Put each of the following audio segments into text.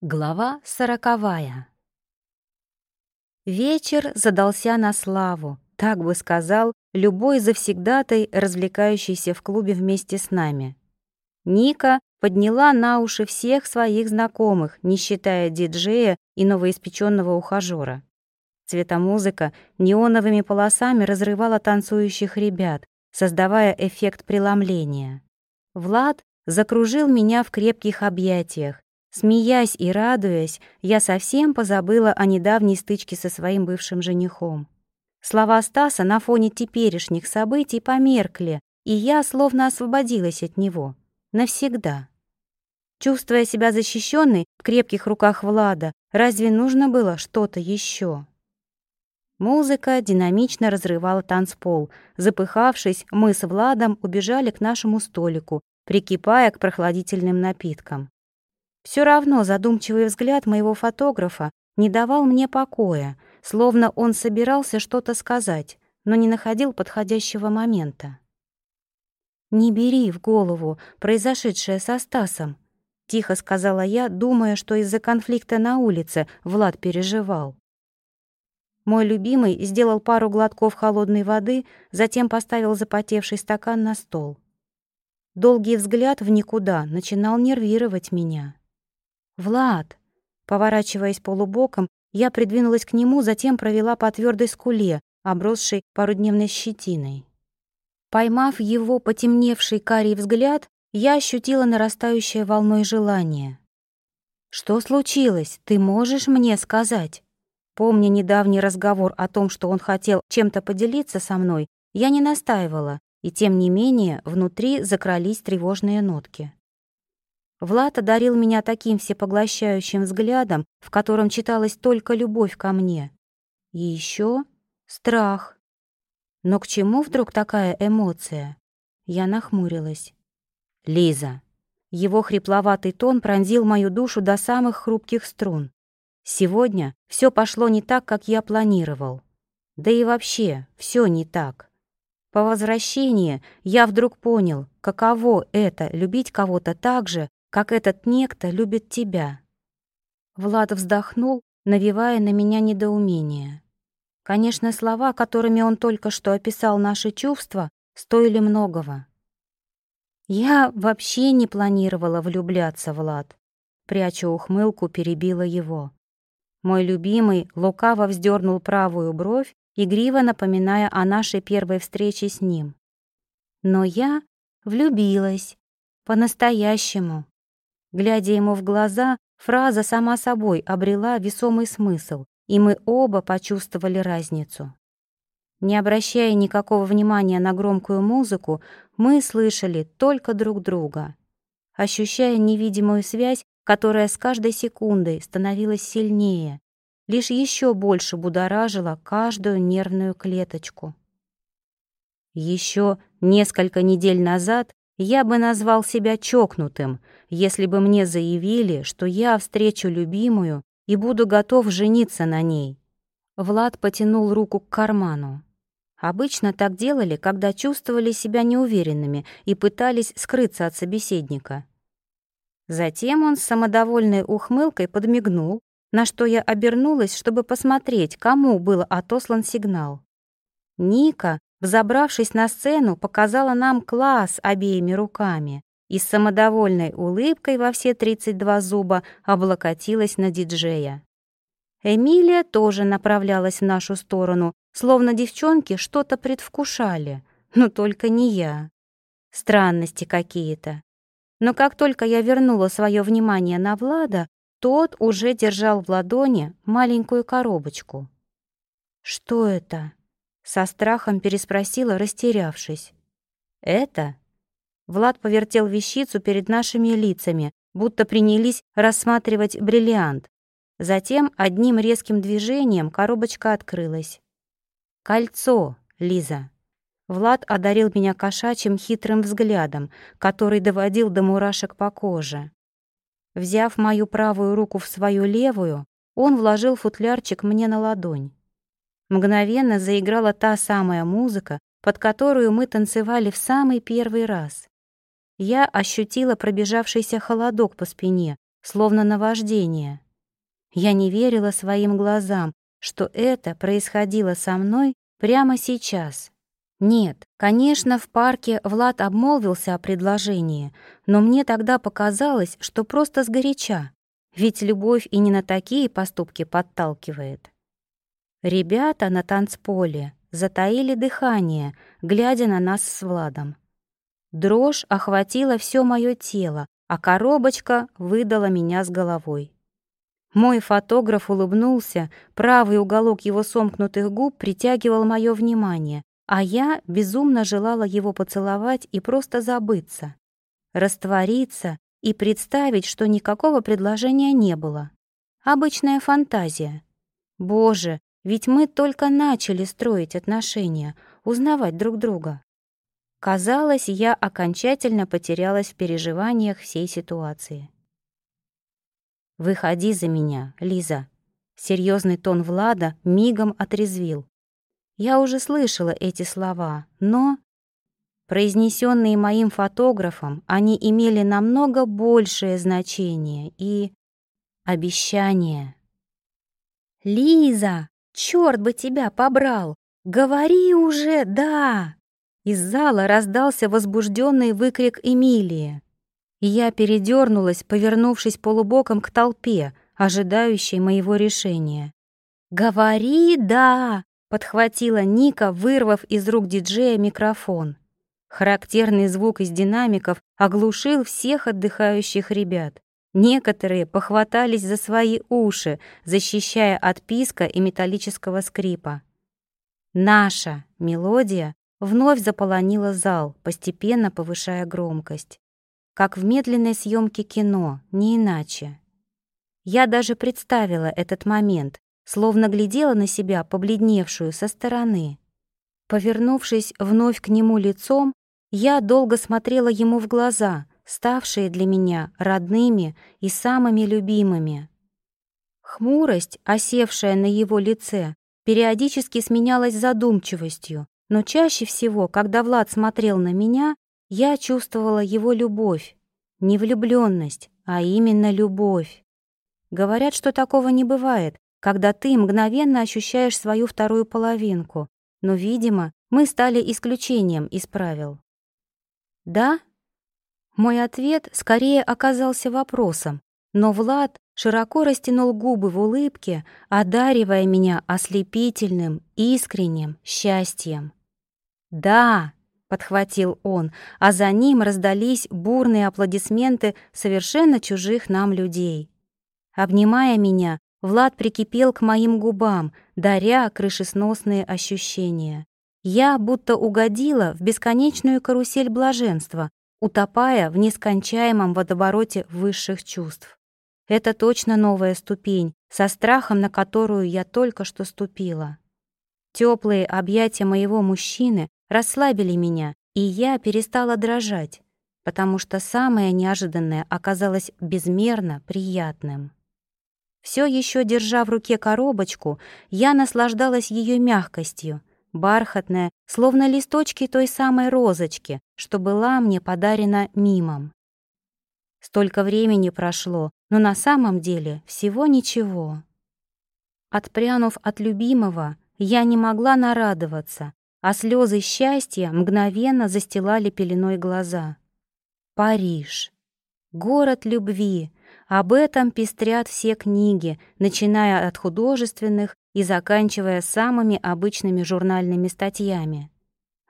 Глава сороковая. Вечер задался на славу, так бы сказал любой завсегдатай, развлекающийся в клубе вместе с нами. Ника подняла на уши всех своих знакомых, не считая диджея и новоиспеченного ухажёра. Цветомузыка неоновыми полосами разрывала танцующих ребят, создавая эффект преломления. Влад закружил меня в крепких объятиях, Смеясь и радуясь, я совсем позабыла о недавней стычке со своим бывшим женихом. Слова Стаса на фоне теперешних событий померкли, и я словно освободилась от него. Навсегда. Чувствуя себя защищенной в крепких руках Влада, разве нужно было что-то еще? Музыка динамично разрывала танцпол. Запыхавшись, мы с Владом убежали к нашему столику, прикипая к прохладительным напиткам. Все равно задумчивый взгляд моего фотографа не давал мне покоя, словно он собирался что-то сказать, но не находил подходящего момента. «Не бери в голову произошедшее со Стасом», — тихо сказала я, думая, что из-за конфликта на улице Влад переживал. Мой любимый сделал пару глотков холодной воды, затем поставил запотевший стакан на стол. Долгий взгляд в никуда начинал нервировать меня. «Влад!» Поворачиваясь полубоком, я придвинулась к нему, затем провела по твердой скуле, обросшей парудневной щетиной. Поймав его потемневший карий взгляд, я ощутила нарастающее волной желание. «Что случилось? Ты можешь мне сказать?» Помня недавний разговор о том, что он хотел чем-то поделиться со мной, я не настаивала, и тем не менее внутри закрались тревожные нотки. Влад одарил меня таким всепоглощающим взглядом, в котором читалась только любовь ко мне. И еще страх. Но к чему вдруг такая эмоция? Я нахмурилась. «Лиза». Его хрипловатый тон пронзил мою душу до самых хрупких струн. Сегодня все пошло не так, как я планировал. Да и вообще, все не так. По возвращении я вдруг понял, каково это — любить кого-то так же, как этот некто любит тебя». Влад вздохнул, навевая на меня недоумение. Конечно, слова, которыми он только что описал наши чувства, стоили многого. «Я вообще не планировала влюбляться, Влад», пряча ухмылку, перебила его. Мой любимый лукаво вздернул правую бровь, игриво напоминая о нашей первой встрече с ним. Но я влюбилась. По-настоящему. Глядя ему в глаза, фраза сама собой обрела весомый смысл, и мы оба почувствовали разницу. Не обращая никакого внимания на громкую музыку, мы слышали только друг друга, ощущая невидимую связь, которая с каждой секундой становилась сильнее, лишь еще больше будоражила каждую нервную клеточку. Еще несколько недель назад я бы назвал себя чокнутым, если бы мне заявили, что я встречу любимую и буду готов жениться на ней. Влад потянул руку к карману. Обычно так делали, когда чувствовали себя неуверенными и пытались скрыться от собеседника. Затем он с самодовольной ухмылкой подмигнул, на что я обернулась, чтобы посмотреть, кому был отослан сигнал. Ника взобравшись на сцену, показала нам класс обеими руками и с самодовольной улыбкой во все 32 зуба облокотилась на диджея. Эмилия тоже направлялась в нашу сторону, словно девчонки что-то предвкушали, но только не я. Странности какие-то. Но как только я вернула свое внимание на Влада, тот уже держал в ладони маленькую коробочку. «Что это?» Со страхом переспросила, растерявшись. «Это?» Влад повертел вещицу перед нашими лицами, будто принялись рассматривать бриллиант. Затем одним резким движением коробочка открылась. «Кольцо, Лиза!» Влад одарил меня кошачьим хитрым взглядом, который доводил до мурашек по коже. Взяв мою правую руку в свою левую, он вложил футлярчик мне на ладонь. Мгновенно заиграла та самая музыка, под которую мы танцевали в самый первый раз. Я ощутила пробежавшийся холодок по спине, словно наваждение. Я не верила своим глазам, что это происходило со мной прямо сейчас. Нет, конечно, в парке Влад обмолвился о предложении, но мне тогда показалось, что просто сгоряча, ведь любовь и не на такие поступки подталкивает. Ребята на танцполе затаили дыхание, глядя на нас с Владом. Дрожь охватила все мое тело, а коробочка выдала меня с головой. Мой фотограф улыбнулся, правый уголок его сомкнутых губ притягивал мое внимание, а я безумно желала его поцеловать и просто забыться, раствориться и представить, что никакого предложения не было. Обычная фантазия. Боже, ведь мы только начали строить отношения, узнавать друг друга. Казалось, я окончательно потерялась в переживаниях всей ситуации. «Выходи за меня, Лиза». Серьезный тон Влада мигом отрезвил. Я уже слышала эти слова, но... Произнесенные моим фотографом, они имели намного большее значение и... обещание. «Лиза, черт бы тебя побрал! Говори уже, да!» Из зала раздался возбужденный выкрик Эмилии. Я передернулась, повернувшись полубоком к толпе, ожидающей моего решения. «Говори «да!»» — подхватила Ника, вырвав из рук диджея микрофон. Характерный звук из динамиков оглушил всех отдыхающих ребят. Некоторые похватались за свои уши, защищая от писка и металлического скрипа. Наша мелодия вновь заполонила зал, постепенно повышая громкость как в медленной съемке кино, не иначе. Я даже представила этот момент, словно глядела на себя, побледневшую со стороны. Повернувшись вновь к нему лицом, я долго смотрела ему в глаза, ставшие для меня родными и самыми любимыми. Хмурость, осевшая на его лице, периодически сменялась задумчивостью, но чаще всего, когда Влад смотрел на меня, я чувствовала его любовь, не влюбленность, а именно любовь. Говорят, что такого не бывает, когда ты мгновенно ощущаешь свою вторую половинку, но, видимо, мы стали исключением из правил. «Да?» Мой ответ скорее оказался вопросом, но Влад широко растянул губы в улыбке, одаривая меня ослепительным, искренним счастьем. «Да!» — подхватил он, а за ним раздались бурные аплодисменты совершенно чужих нам людей. Обнимая меня, Влад прикипел к моим губам, даря крышесносные ощущения. Я будто угодила в бесконечную карусель блаженства, утопая в нескончаемом водовороте высших чувств. Это точно новая ступень, со страхом на которую я только что ступила. Теплые объятия моего мужчины расслабили меня, и я перестала дрожать, потому что самое неожиданное оказалось безмерно приятным. Все еще держа в руке коробочку, я наслаждалась ее мягкостью, бархатная, словно листочки той самой розочки, что была мне подарена мимом. Столько времени прошло, но на самом деле всего ничего. Отпрянув от любимого, я не могла нарадоваться, а слезы счастья мгновенно застилали пеленой глаза. Париж. Город любви. Об этом пестрят все книги, начиная от художественных и заканчивая самыми обычными журнальными статьями.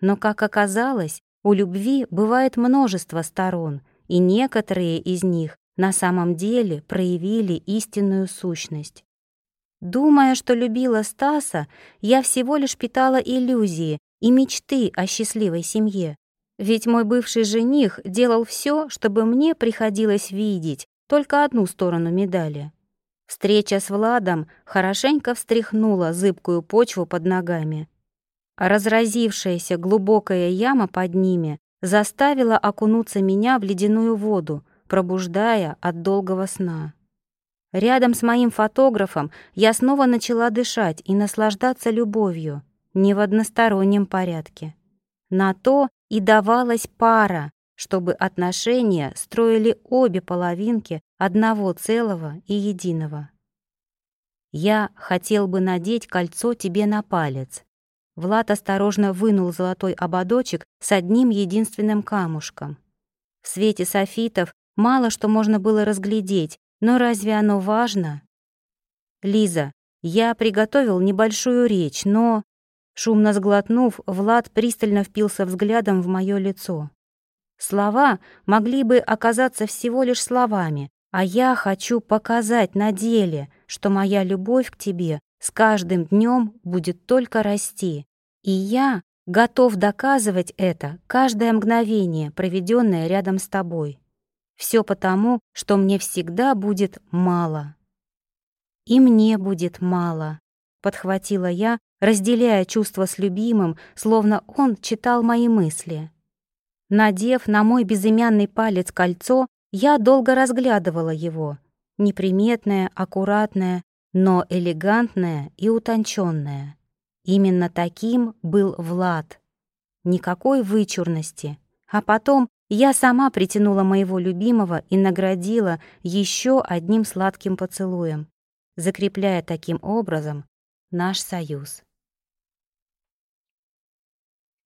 Но, как оказалось, у любви бывает множество сторон, и некоторые из них на самом деле проявили истинную сущность. Думая, что любила Стаса, я всего лишь питала иллюзии и мечты о счастливой семье. Ведь мой бывший жених делал все, чтобы мне приходилось видеть только одну сторону медали. Встреча с Владом хорошенько встряхнула зыбкую почву под ногами. Разразившаяся глубокая яма под ними заставила окунуться меня в ледяную воду, пробуждая от долгого сна. Рядом с моим фотографом я снова начала дышать и наслаждаться любовью, не в одностороннем порядке. На то и давалась пара, чтобы отношения строили обе половинки одного целого и единого. Я хотел бы надеть кольцо тебе на палец. Влад осторожно вынул золотой ободочек с одним единственным камушком. В свете софитов мало что можно было разглядеть, но разве оно важно? Лиза, я приготовил небольшую речь, но... Шумно сглотнув, Влад пристально впился взглядом в мое лицо. Слова могли бы оказаться всего лишь словами, а я хочу показать на деле, что моя любовь к тебе с каждым днем будет только расти. И я готов доказывать это каждое мгновение, проведенное рядом с тобой. Все потому, что мне всегда будет мало. И мне будет мало, подхватила я, разделяя чувства с любимым, словно он читал мои мысли. Надев на мой безымянный палец кольцо, я долго разглядывала его. Неприметное, аккуратное, но элегантное и утонченное. Именно таким был Влад. Никакой вычурности. А потом я сама притянула моего любимого и наградила еще одним сладким поцелуем, закрепляя таким образом наш союз.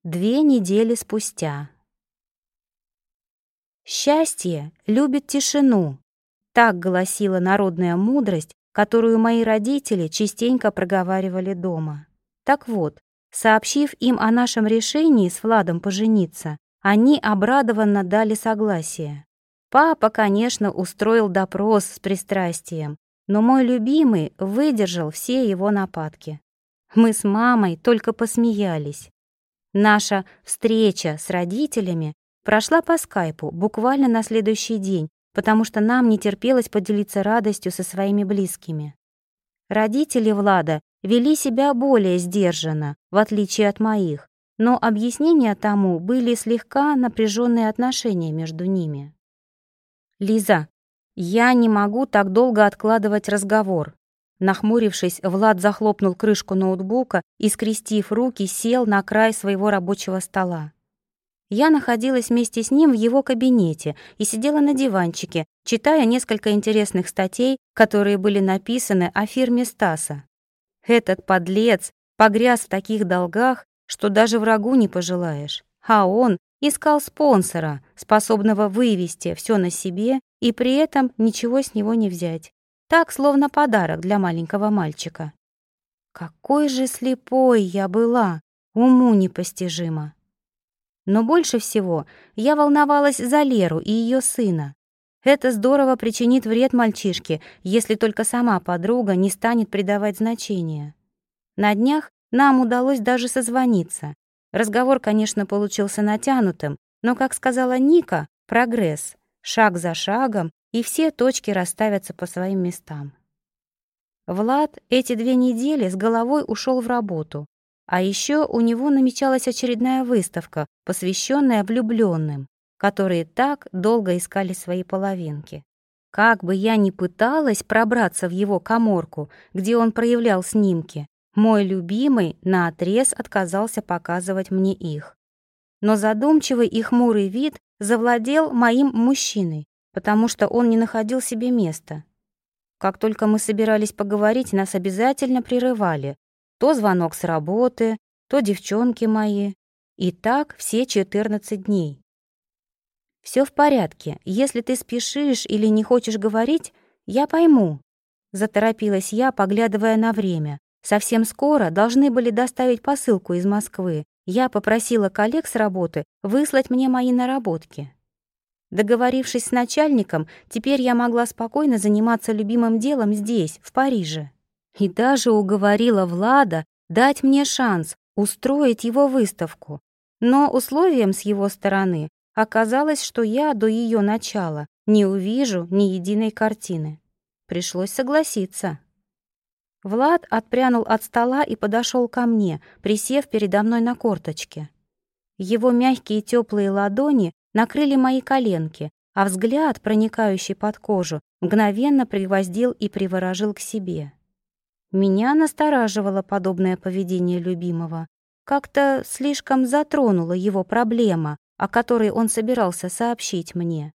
Две недели спустя. Счастье любит тишину. Так гласила народная мудрость, которую мои родители частенько проговаривали дома. Так вот, сообщив им о нашем решении с Владом пожениться, они обрадованно дали согласие. Папа, конечно, устроил допрос с пристрастием, но мой любимый выдержал все его нападки. Мы с мамой только посмеялись. Наша встреча с родителями Прошла по скайпу буквально на следующий день, потому что нам не терпелось поделиться радостью со своими близкими. Родители Влада вели себя более сдержанно, в отличие от моих, но объяснения тому были слегка напряженные отношения между ними. «Лиза, я не могу так долго откладывать разговор». Нахмурившись, Влад захлопнул крышку ноутбука и, скрестив руки, сел на край своего рабочего стола. Я находилась вместе с ним в его кабинете и сидела на диванчике, читая несколько интересных статей, которые были написаны о фирме Стаса. Этот подлец погряз в таких долгах, что даже врагу не пожелаешь. А он искал спонсора, способного вывести все на себе и при этом ничего с него не взять. Так, словно подарок для маленького мальчика. Какой же слепой я была, уму непостижимо. Но больше всего я волновалась за Леру и ее сына. Это здорово причинит вред мальчишке, если только сама подруга не станет придавать значения. На днях нам удалось даже созвониться. Разговор, конечно, получился натянутым, но, как сказала Ника, прогресс, шаг за шагом, и все точки расставятся по своим местам. Влад эти две недели с головой ушел в работу, а еще у него намечалась очередная выставка, посвященная влюбленным, которые так долго искали свои половинки. Как бы я ни пыталась пробраться в его коморку, где он проявлял снимки, мой любимый наотрез отказался показывать мне их. Но задумчивый и хмурый вид завладел моим мужчиной, потому что он не находил себе места. Как только мы собирались поговорить, нас обязательно прерывали, то звонок с работы, то девчонки мои. И так все 14 дней. Все в порядке. Если ты спешишь или не хочешь говорить, я пойму. Заторопилась я, поглядывая на время. Совсем скоро должны были доставить посылку из Москвы. Я попросила коллег с работы выслать мне мои наработки. Договорившись с начальником, теперь я могла спокойно заниматься любимым делом здесь, в Париже. И даже уговорила Влада дать мне шанс устроить его выставку. Но условием с его стороны оказалось, что я до ее начала не увижу ни единой картины. Пришлось согласиться. Влад отпрянул от стола и подошел ко мне, присев передо мной на корточке. Его мягкие теплые ладони накрыли мои коленки, а взгляд, проникающий под кожу, мгновенно пригвоздил и приворожил к себе. Меня настораживало подобное поведение любимого. Как-то слишком затронула его проблема, о которой он собирался сообщить мне.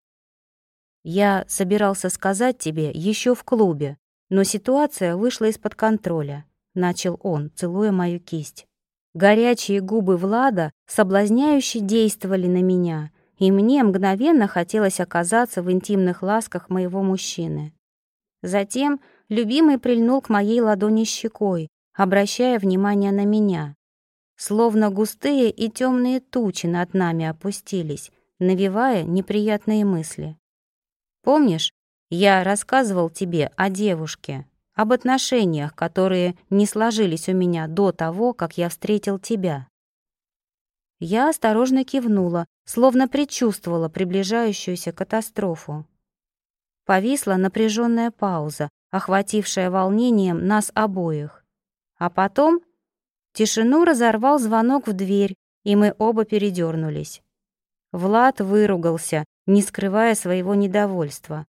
Я собирался сказать тебе еще в клубе, но ситуация вышла из-под контроля, начал он, целуя мою кисть. Горячие губы Влада соблазняюще действовали на меня, и мне мгновенно хотелось оказаться в интимных ласках моего мужчины. Затем любимый прильнул к моей ладони щекой, обращая внимание на меня. Словно густые и темные тучи над нами опустились, навевая неприятные мысли. Помнишь, я рассказывал тебе о девушке, об отношениях, которые не сложились у меня до того, как я встретил тебя. Я осторожно кивнула, словно предчувствовала приближающуюся катастрофу. Повисла напряженная пауза, охватившая волнением нас обоих. А потом тишину разорвал звонок в дверь, и мы оба передернулись. Влад выругался, не скрывая своего недовольства.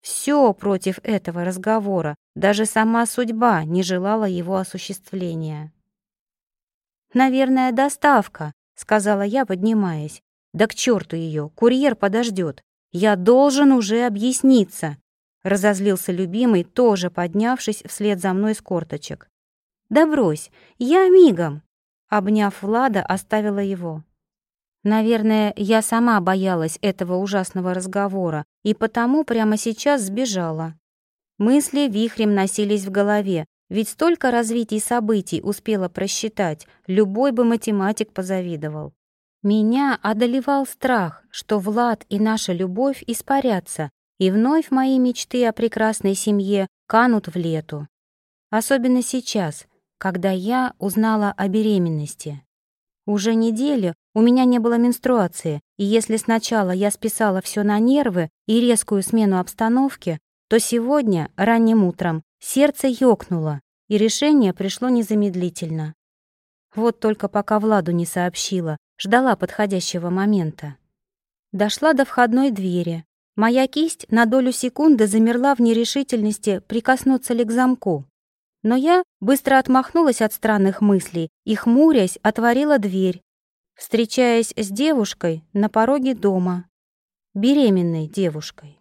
Все против этого разговора, даже сама судьба не желала его осуществления. «Наверное, доставка», — сказала я, поднимаясь. «Да к черту ее, курьер подождет. Я должен уже объясниться», — разозлился любимый, тоже поднявшись вслед за мной с корточек. «Да брось, я мигом!» Обняв Влада, оставила его. Наверное, я сама боялась этого ужасного разговора и потому прямо сейчас сбежала. Мысли вихрем носились в голове, ведь столько развитий событий успела просчитать, любой бы математик позавидовал. Меня одолевал страх, что Влад и наша любовь испарятся, и вновь мои мечты о прекрасной семье канут в лету. Особенно сейчас, когда я узнала о беременности. Уже неделю у меня не было менструации, и если сначала я списала все на нервы и резкую смену обстановки, то сегодня, ранним утром, сердце ёкнуло, и решение пришло незамедлительно. Вот только пока Владу не сообщила, ждала подходящего момента. Дошла до входной двери. Моя кисть на долю секунды замерла в нерешительности прикоснуться ли к замку. Но я быстро отмахнулась от странных мыслей и, хмурясь, отворила дверь, встречаясь с девушкой на пороге дома, беременной девушкой.